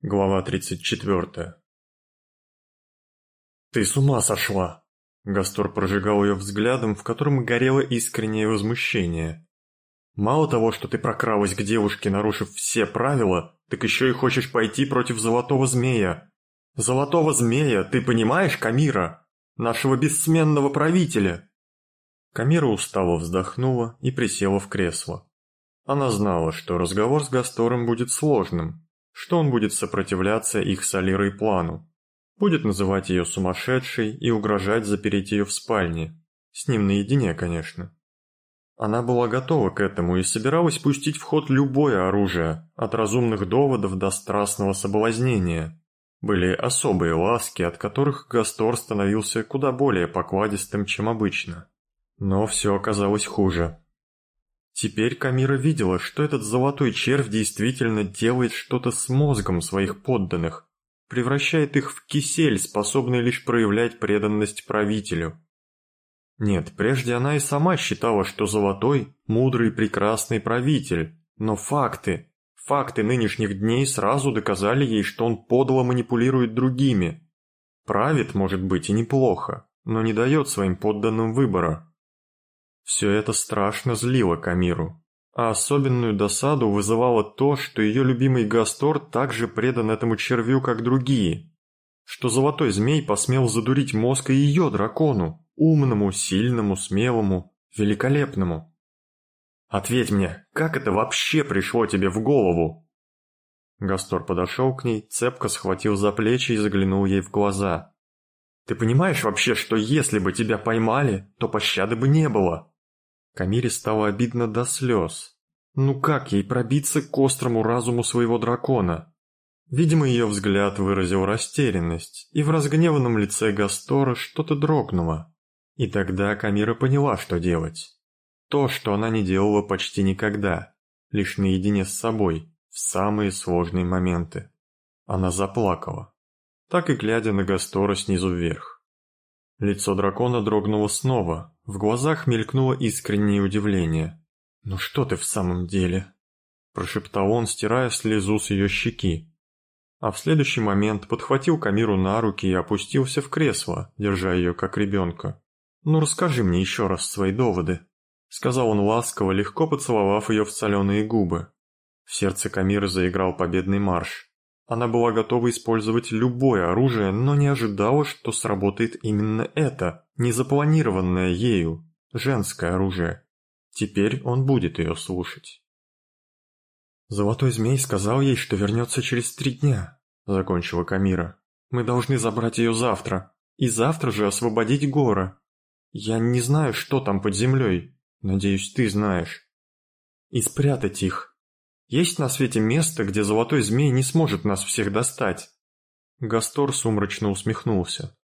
Глава 34 «Ты с ума сошла!» Гастор прожигал ее взглядом, в котором горело искреннее возмущение. «Мало того, что ты прокралась к девушке, нарушив все правила, так еще и хочешь пойти против Золотого Змея. Золотого Змея, ты понимаешь, Камира? Нашего бессменного правителя!» Камира устало вздохнула и присела в кресло. Она знала, что разговор с Гастором будет сложным, что он будет сопротивляться их с Алирой плану. Будет называть ее сумасшедшей и угрожать запереть ее в спальне. С ним наедине, конечно. Она была готова к этому и собиралась пустить в ход любое оружие, от разумных доводов до страстного соблазнения. Были особые ласки, от которых Гастор становился куда более покладистым, чем обычно. Но все оказалось хуже. Теперь Камира видела, что этот золотой червь действительно делает что-то с мозгом своих подданных, превращает их в кисель, способный лишь проявлять преданность правителю. Нет, прежде она и сама считала, что золотой – мудрый прекрасный правитель, но факты, факты нынешних дней сразу доказали ей, что он подло манипулирует другими. Правит, может быть, и неплохо, но не дает своим подданным выбора. Все это страшно злило Камиру, а особенную досаду вызывало то, что ее любимый Гастор также предан этому червю, как другие, что золотой змей посмел задурить мозг и ее дракону, умному, сильному, смелому, великолепному. «Ответь мне, как это вообще пришло тебе в голову?» Гастор подошел к ней, цепко схватил за плечи и заглянул ей в глаза. «Ты понимаешь вообще, что если бы тебя поймали, то пощады бы не было?» Камире стало обидно до слез. Ну как ей пробиться к острому разуму своего дракона? Видимо, ее взгляд выразил растерянность, и в разгневанном лице Гастора что-то дрогнуло. И тогда Камира поняла, что делать. То, что она не делала почти никогда, лишь наедине с собой, в самые сложные моменты. Она заплакала, так и глядя на Гастора снизу вверх. Лицо дракона дрогнуло снова, в глазах мелькнуло искреннее удивление. «Ну что ты в самом деле?» – прошептал он, стирая слезу с ее щеки. А в следующий момент подхватил Камиру на руки и опустился в кресло, держа ее как ребенка. «Ну расскажи мне еще раз свои доводы», – сказал он ласково, легко поцеловав ее в соленые губы. В сердце Камиры заиграл победный марш. Она была готова использовать любое оружие, но не ожидала, что сработает именно это, незапланированное ею, женское оружие. Теперь он будет ее слушать. «Золотой змей сказал ей, что вернется через три дня», — закончила Камира. «Мы должны забрать ее завтра, и завтра же освободить Гора. Я не знаю, что там под землей, надеюсь, ты знаешь. И спрятать их, есть на свете место, где золотой змей не сможет нас всех достать?» Гастор сумрачно усмехнулся.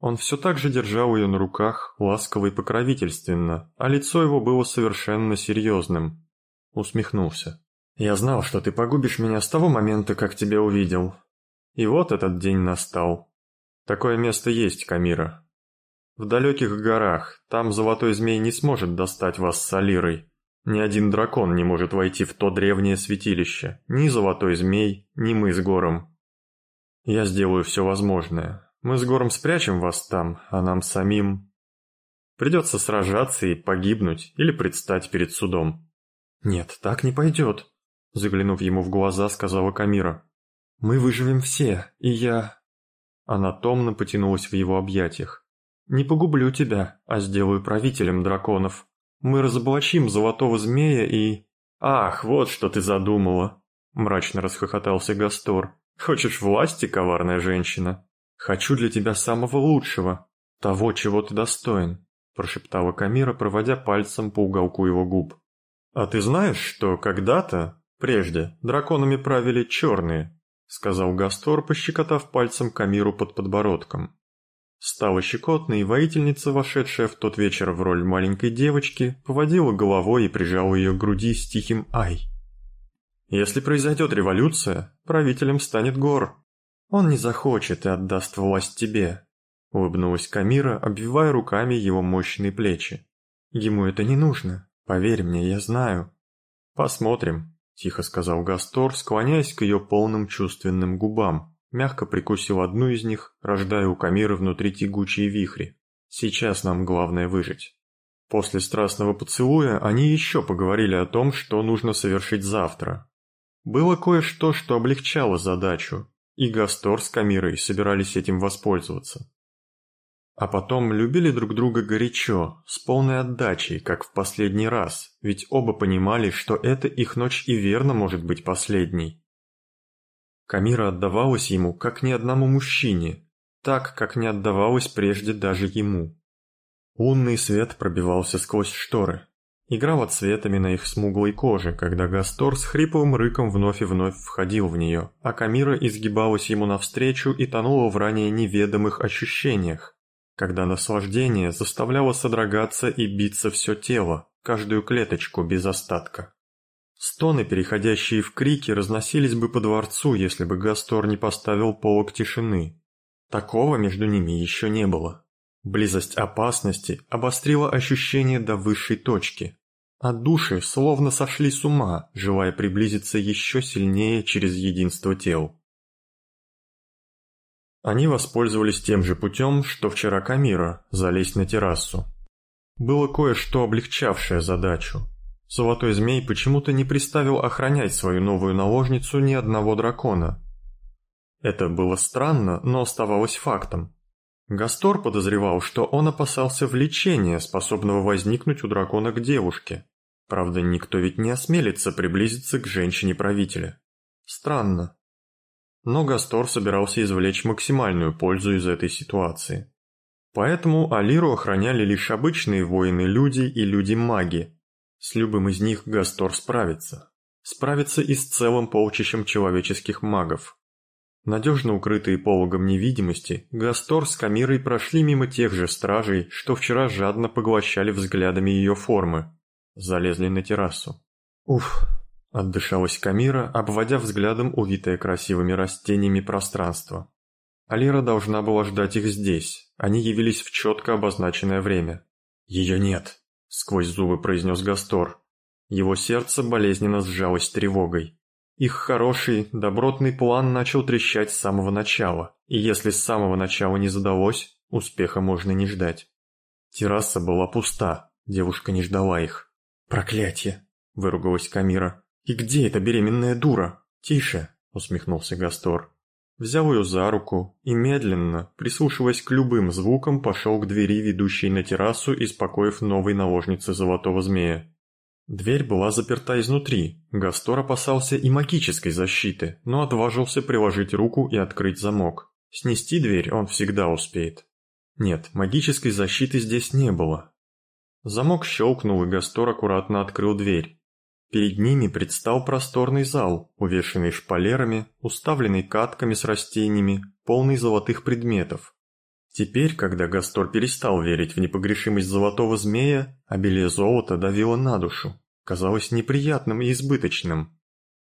Он все так же держал ее на руках, ласково и покровительственно, а лицо его было совершенно серьезным. Усмехнулся. «Я знал, что ты погубишь меня с того момента, как тебя увидел. И вот этот день настал. Такое место есть, Камира. В далеких горах, там золотой змей не сможет достать вас с Алирой. Ни один дракон не может войти в то древнее святилище, ни золотой змей, ни мы с Гором. Я сделаю все возможное. Мы с Гором спрячем вас там, а нам самим... Придется сражаться и погибнуть или предстать перед судом. Нет, так не пойдет, заглянув ему в глаза, сказала Камира. Мы выживем все, и я... Она томно потянулась в его объятиях. Не погублю тебя, а сделаю правителем драконов. Мы разоблачим золотого змея и... Ах, вот что ты задумала, мрачно расхохотался Гастор. Хочешь власти, коварная женщина? Хочу для тебя самого лучшего, того, чего ты достоин, прошептала Камира, проводя пальцем по уголку его губ. А ты знаешь, что когда-то, прежде, драконами правили черные, сказал Гастор, пощекотав пальцем Камиру под подбородком. Стало щекотно, и воительница, вошедшая в тот вечер в роль маленькой девочки, поводила головой и прижала ее к груди с тихим «Ай». Если произойдет революция, правителем станет Гор. Он не захочет и отдаст власть тебе, улыбнулась Камира, обвивая руками его мощные плечи. Ему это не нужно, поверь мне, я знаю. Посмотрим, — тихо сказал Гастор, склоняясь к ее полным чувственным губам. Мягко прикусил одну из них, рождая у Камиры внутри тягучие вихри. «Сейчас нам главное выжить». После страстного поцелуя они еще поговорили о том, что нужно совершить завтра. Было кое-что, что облегчало задачу, и Гастор с Камирой собирались этим воспользоваться. А потом любили друг друга горячо, с полной отдачей, как в последний раз, ведь оба понимали, что эта их ночь и верно может быть последней. Камира отдавалась ему, как ни одному мужчине, так, как не отдавалась прежде даже ему. Лунный свет пробивался сквозь шторы, играл отсветами на их смуглой коже, когда Гастор с хриплым рыком вновь и вновь входил в нее, а Камира изгибалась ему навстречу и тонула в ранее неведомых ощущениях, когда наслаждение заставляло содрогаться и биться все тело, каждую клеточку без остатка. Стоны, переходящие в крики, разносились бы по дворцу, если бы Гастор не поставил полок тишины. Такого между ними еще не было. Близость опасности обострила ощущение до высшей точки, а души словно сошли с ума, желая приблизиться еще сильнее через единство тел. Они воспользовались тем же путем, что вчера Камира, залезть на террасу. Было кое-что облегчавшее задачу. Золотой змей почему-то не приставил охранять свою новую наложницу ни одного дракона. Это было странно, но оставалось фактом. Гастор подозревал, что он опасался влечения, способного возникнуть у дракона к девушке. Правда, никто ведь не осмелится приблизиться к женщине-правителя. Странно. Но Гастор собирался извлечь максимальную пользу из этой ситуации. Поэтому Алиру охраняли лишь обычные воины-люди и люди-маги. С любым из них Гастор справится. Справится и с целым полчищем человеческих магов. Надежно укрытые пологом невидимости, Гастор с Камирой прошли мимо тех же стражей, что вчера жадно поглощали взглядами ее формы. Залезли на террасу. Уф, отдышалась Камира, обводя взглядом увитое красивыми растениями пространство. Алира должна была ждать их здесь, они явились в четко обозначенное время. «Ее нет», — сквозь зубы произнес Гастор. Его сердце болезненно сжалось тревогой. Их хороший, добротный план начал трещать с самого начала, и если с самого начала не задалось, успеха можно не ждать. Терраса была пуста, девушка не ждала их. «Проклятие!» – выругалась Камира. «И где эта беременная дура?» «Тише!» – усмехнулся Гастор. Взял ее за руку и медленно, прислушиваясь к любым звукам, пошел к двери, ведущей на террасу из покоев новой наложницы Золотого Змея. Дверь была заперта изнутри. Гастор опасался и магической защиты, но отважился приложить руку и открыть замок. Снести дверь он всегда успеет. Нет, магической защиты здесь не было. Замок щелкнул, и Гастор аккуратно открыл дверь. Перед ними предстал просторный зал, увешанный шпалерами, уставленный катками с растениями, полный золотых предметов. Теперь, когда Гастор перестал верить в непогрешимость золотого змея, обилие золота давило на душу, казалось неприятным и избыточным.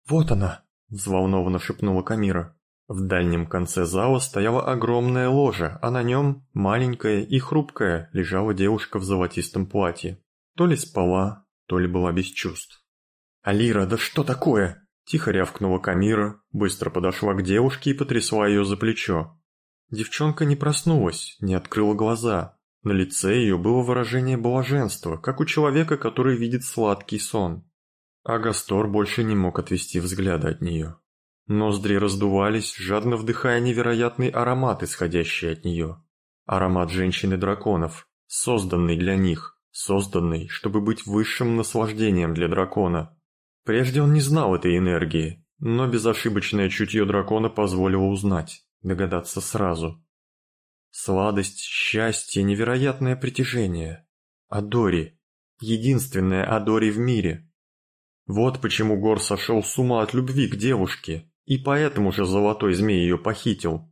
«Вот она!» – взволнованно шепнула Камира. В дальнем конце зала стояла огромная ложа, а на нем, маленькая и хрупкая, лежала девушка в золотистом платье. То ли спала, то ли была без чувств. «Алира, да что такое?» – тихо рявкнула Камира, быстро подошла к девушке и потрясла ее за плечо. Девчонка не проснулась, не открыла глаза. На лице ее было выражение блаженства, как у человека, который видит сладкий сон. Агастор больше не мог отвести взгляда от нее. Ноздри раздувались, жадно вдыхая невероятный аромат, исходящий от нее. Аромат женщины-драконов, созданный для них, созданный, чтобы быть высшим наслаждением для дракона. Прежде он не знал этой энергии, но безошибочное чутье дракона позволило узнать догадаться сразу. Сладость, счастье, невероятное притяжение. Адори. Единственная Адори в мире. Вот почему Гор сошел с ума от любви к девушке, и поэтому же золотой змей ее похитил.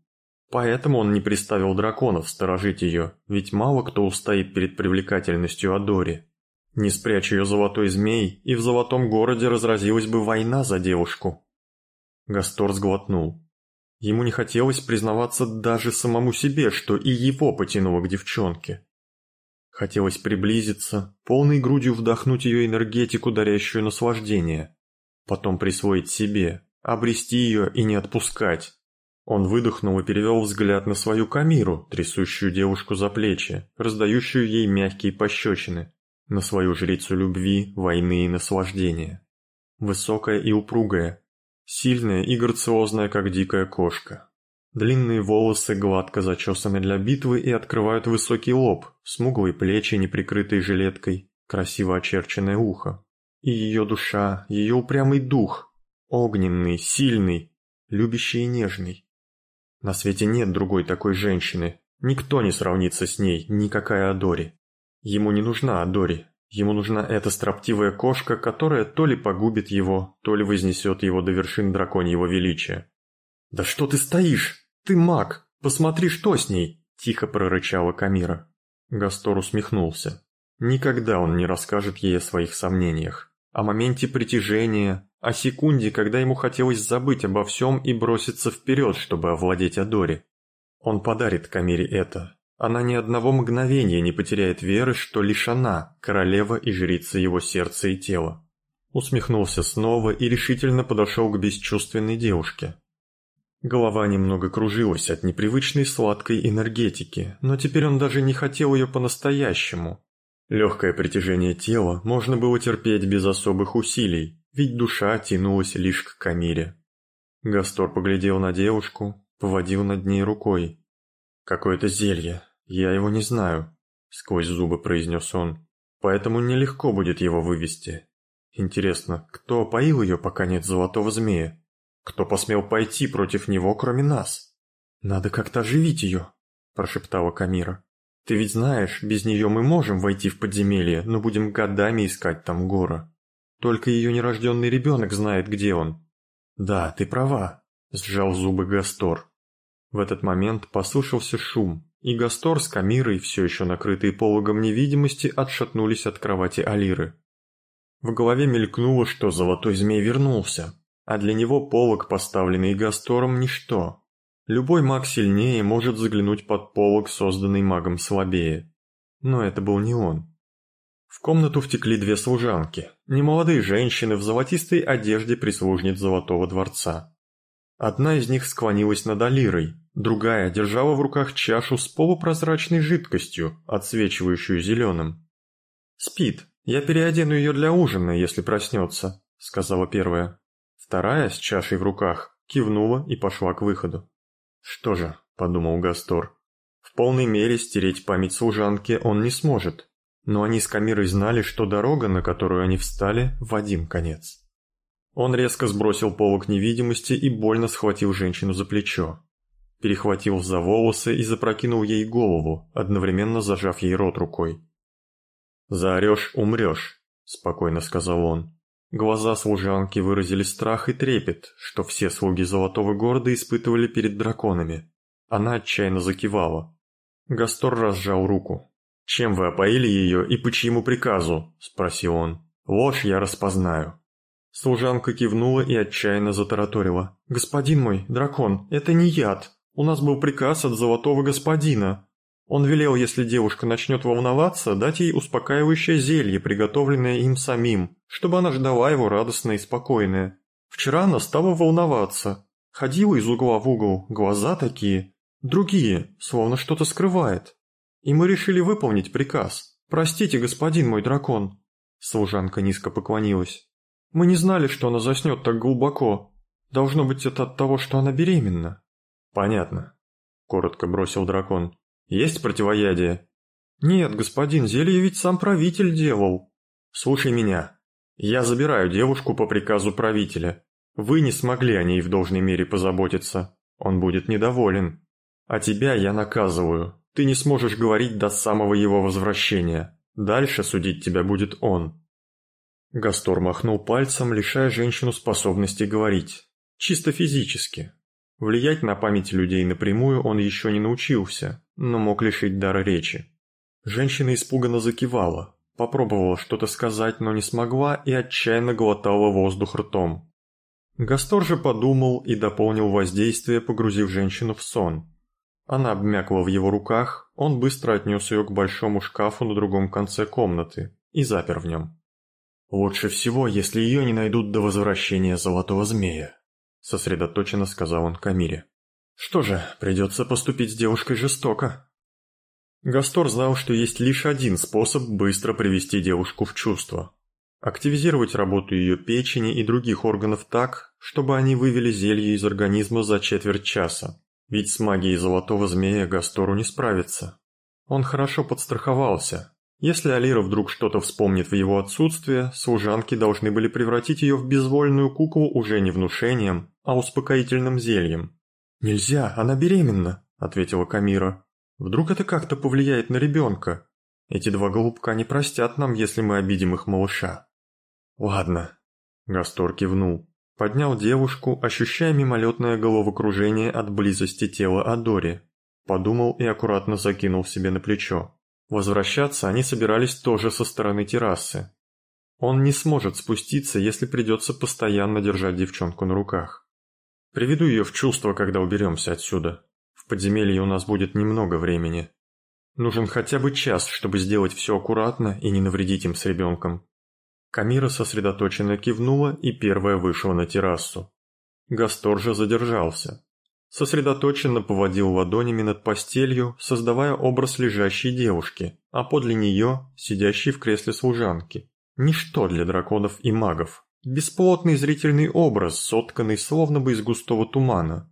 Поэтому он не приставил драконов сторожить ее, ведь мало кто устоит перед привлекательностью Адори. Не спрячь ее золотой змей, и в золотом городе разразилась бы война за девушку. Гастор сглотнул. Ему не хотелось признаваться даже самому себе, что и его потянуло к девчонке. Хотелось приблизиться, полной грудью вдохнуть ее энергетику, дарящую наслаждение. потом присвоить себе, обрести ее и не отпускать. Он выдохнул и перевел взгляд на свою Камиру, трясущую девушку за плечи, раздающую ей мягкие пощечины, на свою жрицу любви, войны и наслаждения. Высокая и упругая, сильная и грациозная, как дикая кошка. Длинные волосы гладко зачесаны для битвы и открывают высокий лоб, смуглые плечи, не прикрытые жилеткой, красиво очерченное ухо. И ее душа, ее упрямый дух, огненный, сильный, любящий и нежный. На свете нет другой такой женщины, никто не сравнится с ней, никакая Адори. Ему не нужна Адори, ему нужна эта строптивая кошка, которая то ли погубит его, то ли вознесет его до вершин драконьего величия. «Да что ты стоишь? Ты маг! Посмотри, что с ней!» – тихо прорычала Камира. Гастор усмехнулся. Никогда он не расскажет ей о своих сомнениях, о моменте притяжения, о секунде, когда ему хотелось забыть обо всем и броситься вперед, чтобы овладеть Адори. Он подарит Камире это. Она ни одного мгновения не потеряет веры, что лишь она, королева и жрица его сердца и тела. Усмехнулся снова и решительно подошел к бесчувственной девушке. Голова немного кружилась от непривычной сладкой энергетики, но теперь он даже не хотел ее по-настоящему, Легкое притяжение тела можно было терпеть без особых усилий, ведь душа тянулась лишь к Камире. Гастор поглядел на девушку, поводил над ней рукой. «Какое-то зелье, я его не знаю», — сквозь зубы произнес он, «поэтому нелегко будет его вывести. Интересно, кто поил ее, пока нет золотого змея? Кто посмел пойти против него, кроме нас? Надо как-то оживить ее», — прошептала Камира. Ты ведь знаешь, без нее мы можем войти в подземелье, но будем годами искать там Гора. Только ее нерожденный ребенок знает, где он. Да, ты права, сжал зубы Гастор. В этот момент послышался шум, и Гастор с Камирой, все еще накрытые пологом невидимости, отшатнулись от кровати Алиры. В голове мелькнуло, что золотой змей вернулся, а для него полог, поставленный Гастором, ничто. Любой маг сильнее может заглянуть под полог, созданный магом слабее. Но это был не он. В комнату втекли две служанки, немолодые женщины в золотистой одежде прислужниц Золотого дворца. Одна из них склонилась над Алирой, другая держала в руках чашу с полупрозрачной жидкостью, отсвечивающую зеленым. «Спит, я переодену ее для ужина, если проснется», — сказала первая. Вторая, с чашей в руках, кивнула и пошла к выходу. «Что же», — подумал Гастор, — «в полной мере стереть память служанки он не сможет, но они с Камирой знали, что дорога, на которую они встали, в один конец». Он резко сбросил полок невидимости и больно схватил женщину за плечо. Перехватил за волосы и запрокинул ей голову, одновременно зажав ей рот рукой. «Заорешь – умрешь», – спокойно сказал он. Глаза служанки выразили страх и трепет, что все слуги Золотого Города испытывали перед драконами. Она отчаянно закивала. Гастор разжал руку. «Чем вы опоили ее и по чьему приказу?» – спросил он. «Ложь я распознаю». Служанка кивнула и отчаянно затараторила. «Господин мой, дракон, это не яд. У нас был приказ от Золотого Господина. Он велел, если девушка начнет волноваться, дать ей успокаивающее зелье, приготовленное им самим, чтобы она ждала его радостно и спокойная. Вчера она стала волноваться. Ходила из угла в угол, глаза такие, другие, словно что-то скрывает. И мы решили выполнить приказ. Простите, господин мой дракон. Служанка низко поклонилась. Мы не знали, что она заснет так глубоко. Должно быть, это от того, что она беременна. Понятно, коротко бросил дракон. Есть противоядие? Нет, господин, зелье ведь сам правитель делал. Слушай меня. Я забираю девушку по приказу правителя. Вы не смогли о ней в должной мере позаботиться. Он будет недоволен. А тебя я наказываю. Ты не сможешь говорить до самого его возвращения. Дальше судить тебя будет он. Гастор махнул пальцем, лишая женщину способности говорить. Чисто физически. Влиять на память людей напрямую он еще не научился, но мог лишить дара речи. Женщина испуганно закивала, попробовала что-то сказать, но не смогла и отчаянно глотала воздух ртом. Гастор же подумал и дополнил воздействие, погрузив женщину в сон. Она обмякла в его руках, он быстро отнес ее к большому шкафу на другом конце комнаты и запер в нем. Лучше всего, если ее не найдут до возвращения Золотого Змея, сосредоточенно сказал он Камире. Что же, придется поступить с девушкой жестоко. Гастор знал, что есть лишь один способ быстро привести девушку в чувство. Активизировать работу ее печени и других органов так, чтобы они вывели зелье из организма за четверть часа. Ведь с магией Золотого Змея Гастору не справиться. Он хорошо подстраховался, если Алира вдруг что-то вспомнит в его отсутствие, служанки должны были превратить ее в безвольную куклу уже не внушением, а успокоительным зельем. «Нельзя, она беременна», — ответила Камира. «Вдруг это как-то повлияет на ребенка? Эти два голубка не простят нам, если мы обидим их малыша». «Ладно», — Гастор кивнул. Поднял девушку, ощущая мимолетное головокружение от близости тела Адори. Подумал и аккуратно закинул себе на плечо. Возвращаться они собирались тоже со стороны террасы. Он не сможет спуститься, если придется постоянно держать девчонку на руках. Приведу ее в чувство, когда уберемся отсюда. В подземелье у нас будет немного времени. Нужен хотя бы час, чтобы сделать все аккуратно и не навредить им с ребенком. Камира сосредоточенно кивнула и первая вышла на террасу. Гастор же задержался сосредоточенно поводил ладонями над постелью, создавая образ лежащей девушки, а подле нее сидящей в кресле служанки. Ничто для драконов и магов. Бесплотный зрительный образ, сотканный словно бы из густого тумана.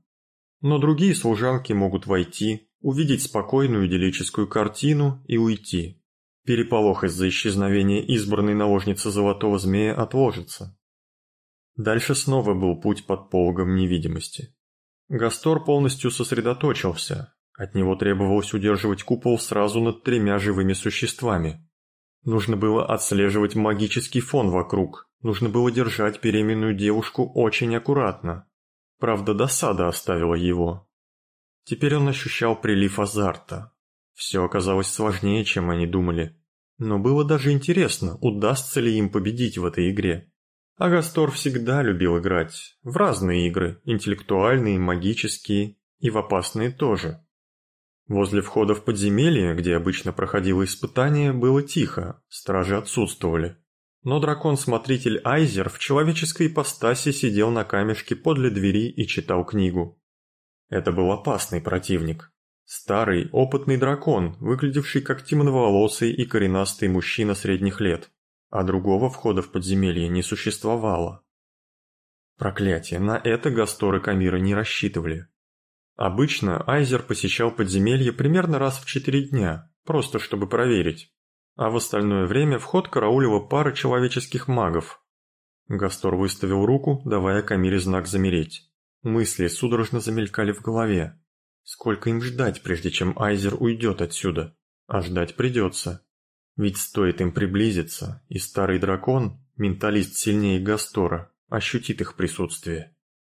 Но другие служанки могут войти, увидеть спокойную идиллическую картину и уйти. Переполох из-за исчезновения избранной наложницы Золотого Змея отложится. Дальше снова был путь под пологом невидимости. Гастор полностью сосредоточился. От него требовалось удерживать купол сразу над тремя живыми существами. Нужно было отслеживать магический фон вокруг, нужно было держать беременную девушку очень аккуратно. Правда, досада оставила его. Теперь он ощущал прилив азарта. Все оказалось сложнее, чем они думали. Но было даже интересно, удастся ли им победить в этой игре. Агастор всегда любил играть в разные игры, интеллектуальные, магические и в опасные тоже. Возле входа в подземелье, где обычно проходило испытание, было тихо, стражи отсутствовали. Но дракон-смотритель Айзер в человеческой ипостаси сидел на камешке подле двери и читал книгу. Это был опасный противник. Старый, опытный дракон, выглядевший как темноволосый и коренастый мужчина средних лет а другого входа в подземелье не существовало. Проклятие, на это Гастор и Камира не рассчитывали. Обычно Айзер посещал подземелье примерно раз в четыре дня, просто чтобы проверить. А в остальное время вход караулила пара человеческих магов. Гастор выставил руку, давая Камире знак замереть. Мысли судорожно замелькали в голове. Сколько им ждать, прежде чем Айзер уйдет отсюда? А ждать придется. Ведь стоит им приблизиться, и старый дракон, менталист сильнее Гастора, ощутит их присутствие.